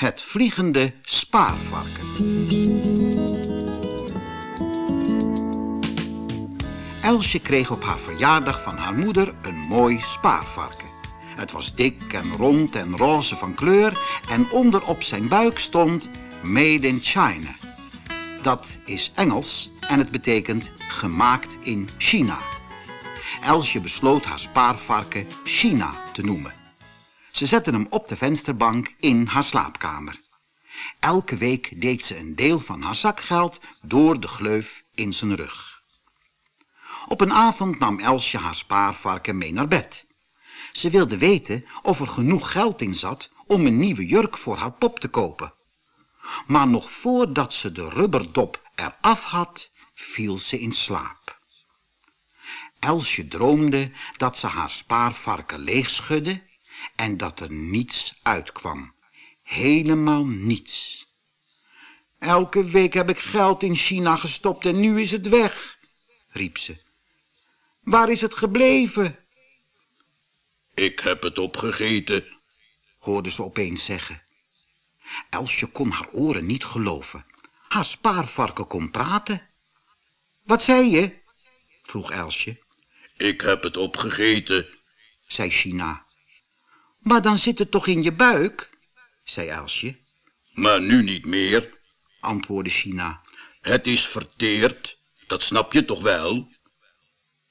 Het vliegende spaarvarken. Elsje kreeg op haar verjaardag van haar moeder een mooi spaarvarken. Het was dik en rond en roze van kleur en onder op zijn buik stond Made in China. Dat is Engels en het betekent gemaakt in China. Elsje besloot haar spaarvarken China te noemen. Ze zette hem op de vensterbank in haar slaapkamer. Elke week deed ze een deel van haar zakgeld door de gleuf in zijn rug. Op een avond nam Elsje haar spaarvarken mee naar bed. Ze wilde weten of er genoeg geld in zat om een nieuwe jurk voor haar pop te kopen. Maar nog voordat ze de rubberdop eraf had, viel ze in slaap. Elsje droomde dat ze haar spaarvarken leegschudde en dat er niets uitkwam. Helemaal niets. Elke week heb ik geld in China gestopt en nu is het weg, riep ze. Waar is het gebleven? Ik heb het opgegeten, hoorde ze opeens zeggen. Elsje kon haar oren niet geloven. Haar spaarvarken kon praten. Wat zei je? vroeg Elsje. Ik heb het opgegeten, zei China. Maar dan zit het toch in je buik, zei Elsje. Maar nu niet meer, antwoordde China. Het is verteerd, dat snap je toch wel?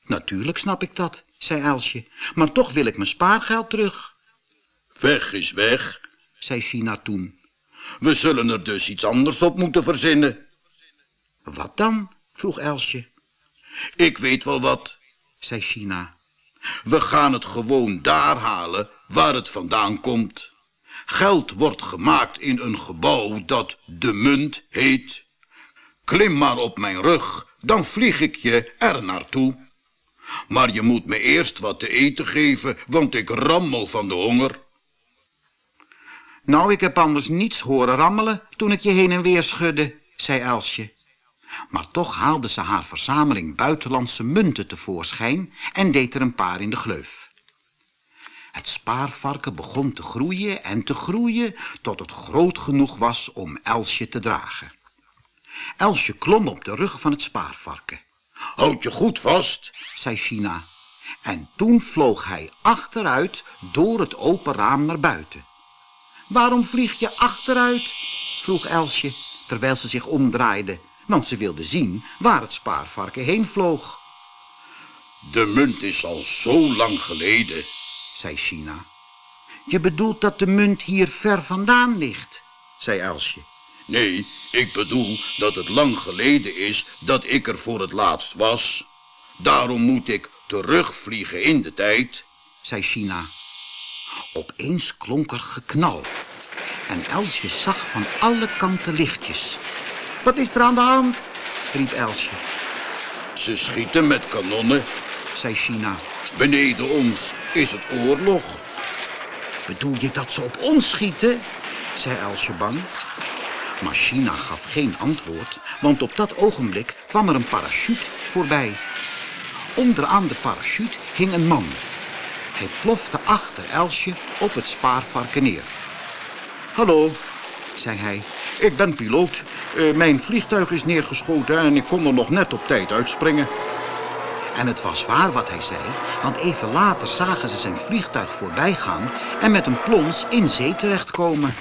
Natuurlijk snap ik dat, zei Elsje. Maar toch wil ik mijn spaargeld terug. Weg is weg, zei China toen. We zullen er dus iets anders op moeten verzinnen. Wat dan? vroeg Elsje. Ik weet wel wat, zei China. We gaan het gewoon daar halen waar het vandaan komt. Geld wordt gemaakt in een gebouw dat de munt heet. Klim maar op mijn rug, dan vlieg ik je er naartoe. Maar je moet me eerst wat te eten geven, want ik rammel van de honger. Nou, ik heb anders niets horen rammelen toen ik je heen en weer schudde, zei Elsje. Maar toch haalde ze haar verzameling buitenlandse munten tevoorschijn en deed er een paar in de gleuf. Het spaarvarken begon te groeien en te groeien tot het groot genoeg was om Elsje te dragen. Elsje klom op de rug van het spaarvarken. Houd je goed vast, zei China. En toen vloog hij achteruit door het open raam naar buiten. Waarom vlieg je achteruit? vroeg Elsje, terwijl ze zich omdraaide, want ze wilde zien waar het spaarvarken heen vloog. De munt is al zo lang geleden, zei China. Je bedoelt dat de munt hier ver vandaan ligt, zei Elsje. Nee, ik bedoel dat het lang geleden is dat ik er voor het laatst was. Daarom moet ik terugvliegen in de tijd, zei China. Opeens klonk er geknal. En Elsje zag van alle kanten lichtjes. Wat is er aan de hand? riep Elsje. Ze schieten met kanonnen, zei China. Beneden ons is het oorlog. Bedoel je dat ze op ons schieten? zei Elsje bang. Maar China gaf geen antwoord, want op dat ogenblik kwam er een parachute voorbij. Onderaan de parachute hing een man. Hij plofte achter Elsje op het spaarvarken neer. Hallo, zei hij. Ik ben piloot. Uh, mijn vliegtuig is neergeschoten en ik kon er nog net op tijd uitspringen. En het was waar wat hij zei, want even later zagen ze zijn vliegtuig voorbij gaan en met een plons in zee terechtkomen.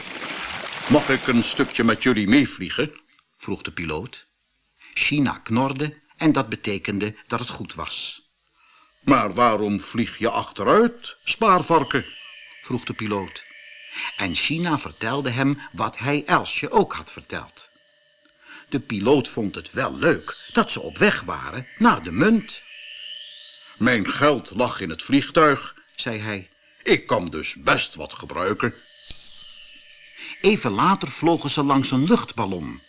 Mag ik een stukje met jullie meevliegen? vroeg de piloot. China knorde en dat betekende dat het goed was. Maar waarom vlieg je achteruit, spaarvarken? vroeg de piloot. En China vertelde hem wat hij Elsje ook had verteld. De piloot vond het wel leuk dat ze op weg waren naar de munt. Mijn geld lag in het vliegtuig, zei hij. Ik kan dus best wat gebruiken. Even later vlogen ze langs een luchtballon.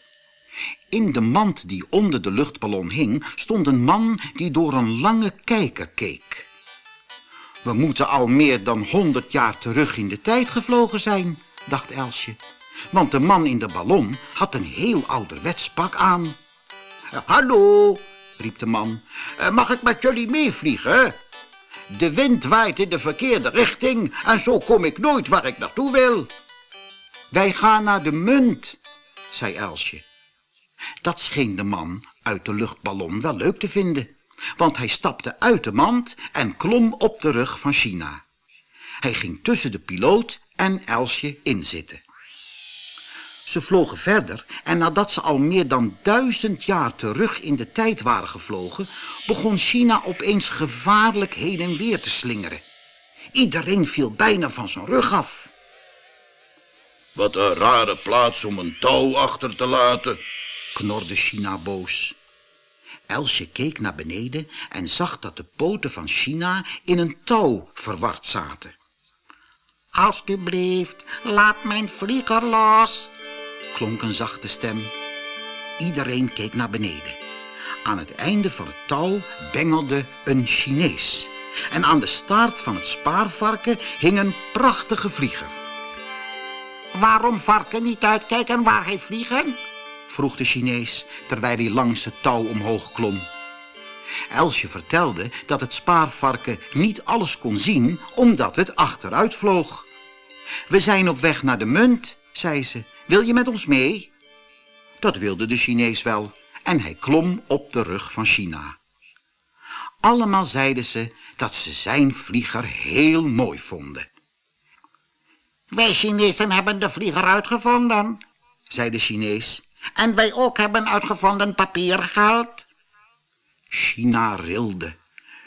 In de mand die onder de luchtballon hing, stond een man die door een lange kijker keek. We moeten al meer dan honderd jaar terug in de tijd gevlogen zijn, dacht Elsje. Want de man in de ballon had een heel ouderwets pak aan. Hallo, riep de man. Mag ik met jullie meevliegen? De wind waait in de verkeerde richting en zo kom ik nooit waar ik naartoe wil. Wij gaan naar de munt, zei Elsje. Dat scheen de man uit de luchtballon wel leuk te vinden, want hij stapte uit de mand en klom op de rug van China. Hij ging tussen de piloot en Elsje inzitten. Ze vlogen verder en nadat ze al meer dan duizend jaar terug in de tijd waren gevlogen, begon China opeens gevaarlijk heen en weer te slingeren. Iedereen viel bijna van zijn rug af. Wat een rare plaats om een touw achter te laten, knorde China boos. Elsje keek naar beneden en zag dat de poten van China in een touw verward zaten. Alsjeblieft, laat mijn vlieger los, klonk een zachte stem. Iedereen keek naar beneden. Aan het einde van het touw bengelde een Chinees. En aan de staart van het spaarvarken hing een prachtige vlieger. Waarom varken niet uitkijken waar hij vliegen? vroeg de Chinees, terwijl hij langs het touw omhoog klom. Elsje vertelde dat het spaarvarken niet alles kon zien, omdat het achteruit vloog. We zijn op weg naar de munt, zei ze. Wil je met ons mee? Dat wilde de Chinees wel en hij klom op de rug van China. Allemaal zeiden ze dat ze zijn vlieger heel mooi vonden. Wij Chinezen hebben de vlieger uitgevonden, zei de Chinees. En wij ook hebben uitgevonden papiergeld. China rilde.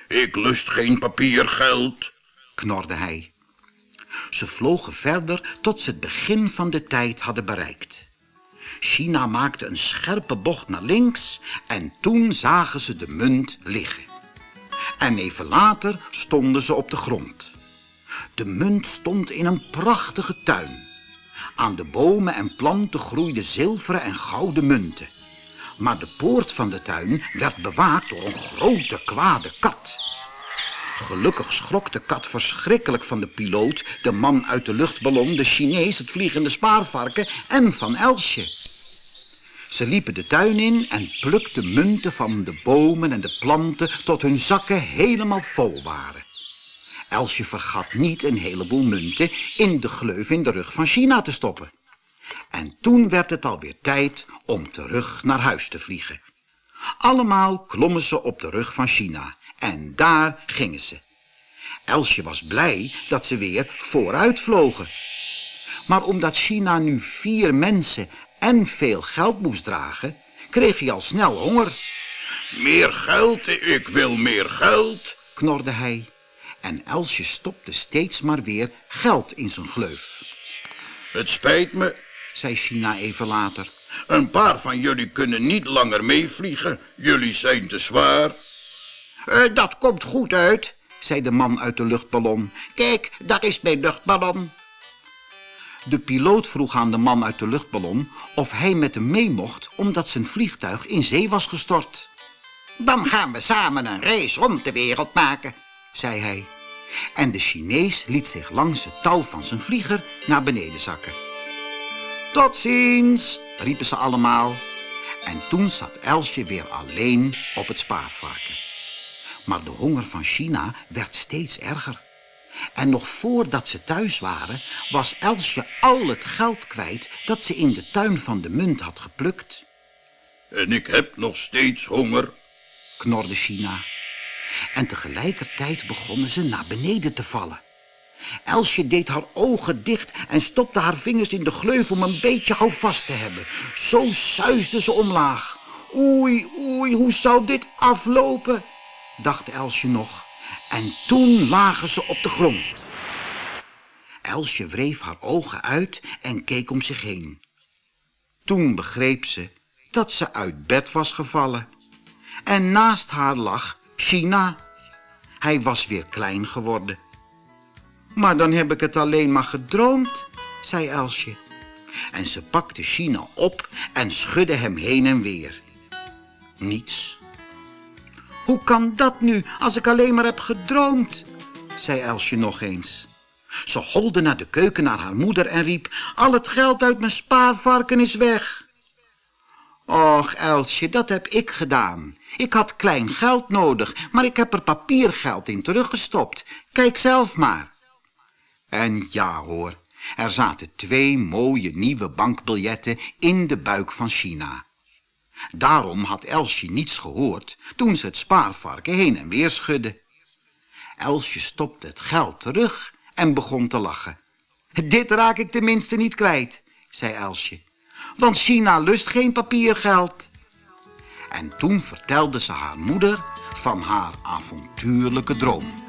Ik lust geen papiergeld, knorde hij. Ze vlogen verder tot ze het begin van de tijd hadden bereikt. China maakte een scherpe bocht naar links en toen zagen ze de munt liggen. En even later stonden ze op de grond. De munt stond in een prachtige tuin. Aan de bomen en planten groeiden zilveren en gouden munten. Maar de poort van de tuin werd bewaakt door een grote kwade kat. Gelukkig schrok de kat verschrikkelijk van de piloot, de man uit de luchtballon, de Chinees, het vliegende spaarvarken en van Elsje. Ze liepen de tuin in en plukten munten van de bomen en de planten tot hun zakken helemaal vol waren. Elsje vergat niet een heleboel munten in de gleuf in de rug van China te stoppen. En toen werd het alweer tijd om terug naar huis te vliegen. Allemaal klommen ze op de rug van China en daar gingen ze. Elsje was blij dat ze weer vooruit vlogen. Maar omdat China nu vier mensen en veel geld moest dragen, kreeg hij al snel honger. Meer geld, ik wil meer geld, knorde hij. En Elsje stopte steeds maar weer geld in zijn gleuf. Het spijt me, zei China even later. Een paar van jullie kunnen niet langer meevliegen. Jullie zijn te zwaar. Uh, dat komt goed uit, zei de man uit de luchtballon. Kijk, daar is mijn luchtballon. De piloot vroeg aan de man uit de luchtballon of hij met hem mee mocht omdat zijn vliegtuig in zee was gestort. Dan gaan we samen een reis rond de wereld maken, zei hij. En de Chinees liet zich langs het touw van zijn vlieger naar beneden zakken. Tot ziens, riepen ze allemaal. En toen zat Elsje weer alleen op het spaarvarken. Maar de honger van China werd steeds erger. En nog voordat ze thuis waren, was Elsje al het geld kwijt dat ze in de tuin van de munt had geplukt. En ik heb nog steeds honger, knorde China. En tegelijkertijd begonnen ze naar beneden te vallen. Elsje deed haar ogen dicht en stopte haar vingers in de gleuf om een beetje houvast te hebben. Zo suisde ze omlaag. Oei, oei, hoe zou dit aflopen? Dacht Elsje nog. En toen lagen ze op de grond. Elsje wreef haar ogen uit en keek om zich heen. Toen begreep ze dat ze uit bed was gevallen. En naast haar lag China. Hij was weer klein geworden. Maar dan heb ik het alleen maar gedroomd, zei Elsje. En ze pakte China op en schudde hem heen en weer. Niets. Hoe kan dat nu, als ik alleen maar heb gedroomd? zei Elsje nog eens. Ze holde naar de keuken naar haar moeder en riep... Al het geld uit mijn spaarvarken is weg. Och, Elsje, dat heb ik gedaan. Ik had klein geld nodig, maar ik heb er papiergeld in teruggestopt. Kijk zelf maar. En ja hoor, Er zaten twee mooie nieuwe bankbiljetten in de buik van China. Daarom had Elsje niets gehoord toen ze het spaarvarken heen en weer schudde. Elsje stopte het geld terug en begon te lachen. Dit raak ik tenminste niet kwijt, zei Elsje, want China lust geen papiergeld. En toen vertelde ze haar moeder van haar avontuurlijke droom.